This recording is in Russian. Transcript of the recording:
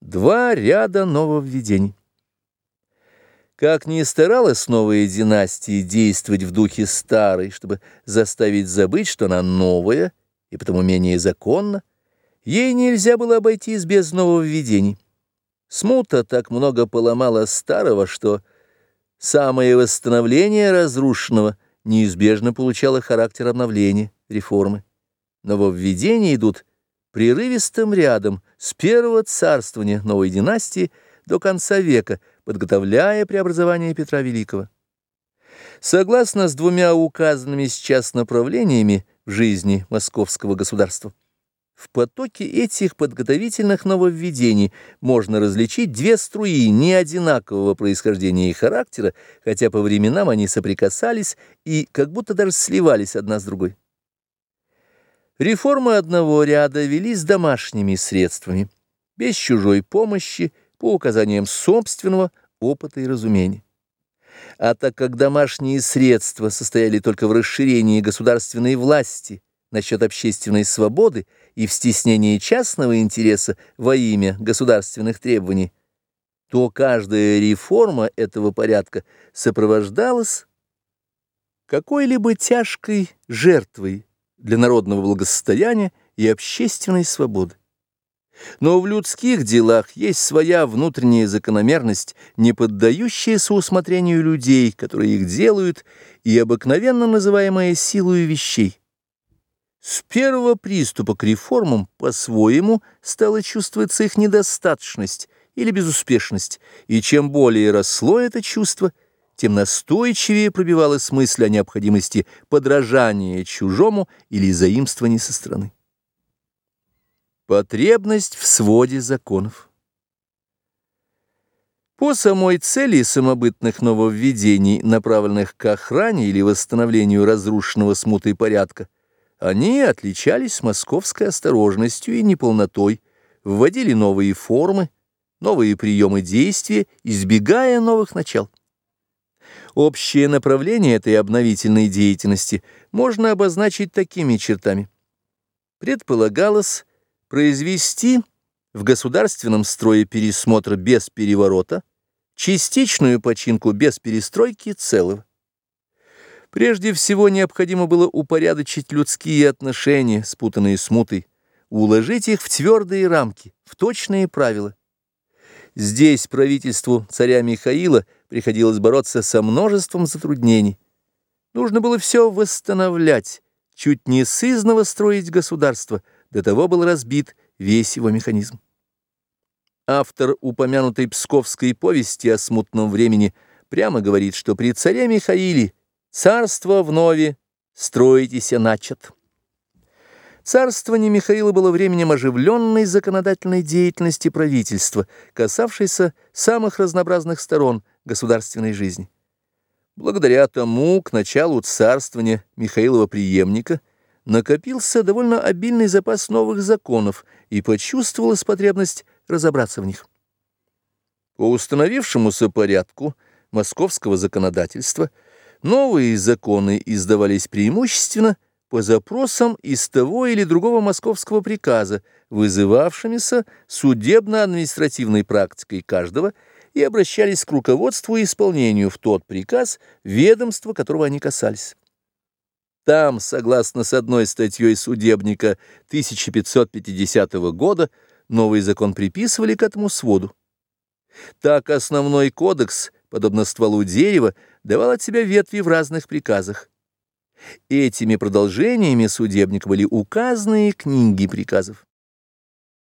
Два ряда нововведений. Как ни старалась новая династия действовать в духе старой, чтобы заставить забыть, что она новая и потому менее законна, ей нельзя было обойтись без нововведений. Смута так много поломала старого, что самое восстановление разрушенного неизбежно получало характер обновления, реформы. Нововведения идут прерывистым рядом с первого царствования новой династии до конца века, подготовляя преобразование Петра Великого. Согласно с двумя указанными сейчас направлениями в жизни московского государства, в потоке этих подготовительных нововведений можно различить две струи неодинакового происхождения и характера, хотя по временам они соприкасались и как будто даже сливались одна с другой. Реформы одного ряда велись домашними средствами, без чужой помощи, по указаниям собственного опыта и разумения. А так как домашние средства состояли только в расширении государственной власти насчет общественной свободы и в стеснении частного интереса во имя государственных требований, то каждая реформа этого порядка сопровождалась какой-либо тяжкой жертвой для народного благосостояния и общественной свободы. Но в людских делах есть своя внутренняя закономерность, не поддающаяся усмотрению людей, которые их делают, и обыкновенно называемая силой вещей. С первого приступа к реформам по-своему стала чувствоваться их недостаточность или безуспешность, и чем более росло это чувство – тем настойчивее пробивалась мысль о необходимости подражания чужому или заимствования со стороны. Потребность в своде законов. По самой цели самобытных нововведений, направленных к охране или восстановлению разрушенного смутой порядка, они отличались московской осторожностью и неполнотой, вводили новые формы, новые приемы действия, избегая новых начал. Общее направление этой обновительной деятельности можно обозначить такими чертами. Предполагалось произвести в государственном строе пересмотр без переворота, частичную починку без перестройки целого. Прежде всего необходимо было упорядочить людские отношения, спутанные смутой, уложить их в твердые рамки, в точные правила. Здесь правительству царя Михаила приходилось бороться со множеством затруднений. Нужно было все восстановлять, чуть не сызново строить государство, до того был разбит весь его механизм. Автор упомянутой псковской повести о смутном времени прямо говорит, что при царе Михаиле царство вновь строитесь начат. Царствование Михаила было временем оживленной законодательной деятельности правительства, касавшейся самых разнообразных сторон государственной жизни. Благодаря тому, к началу царствования Михаилова преемника накопился довольно обильный запас новых законов и почувствовалась потребность разобраться в них. По установившемуся порядку московского законодательства новые законы издавались преимущественно по запросам из того или другого московского приказа, вызывавшимися судебно-административной практикой каждого, и обращались к руководству и исполнению в тот приказ, ведомства которого они касались. Там, согласно с одной статьей судебника 1550 года, новый закон приписывали к этому своду. Так основной кодекс, подобно стволу дерева, давал от себя ветви в разных приказах. Этими продолжениями судебника были указанные книги приказов.